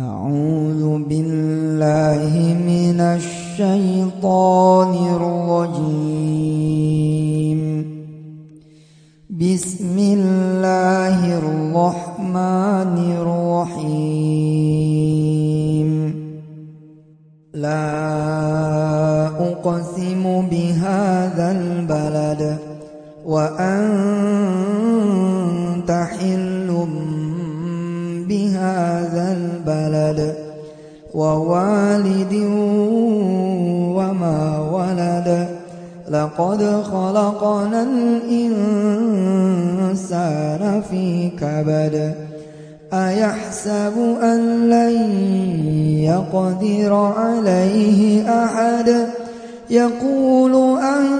أعوذ بالله من الشيطان الرجيم. بسم الله الرحمن الرحيم. لا أقسم بهذا البلد وأنت حل بهذا البلد ووالد وما ولد. لقد خلقنا الإنسان في كبد. أيحسب أن لن يقدر عليه أحد؟ يقول أهلكت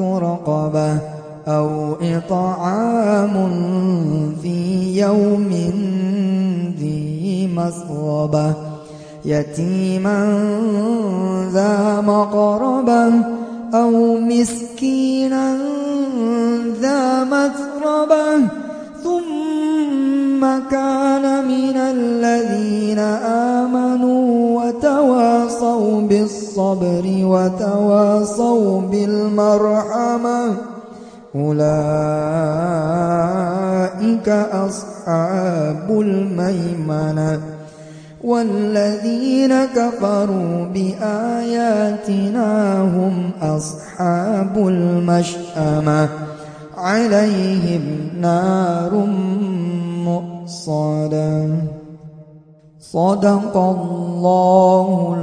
رقبة أو إطعام في يوم ذي مسغبة. يتيما ذا مقربة أو مسكينا ذا بالصبر وتواصوا بالمرحمة. أولئك أصحاب الميمنة. والذين كفروا بآياتنا هم أصحاب المشأمة. عليهم نار مؤصدة. صدق الله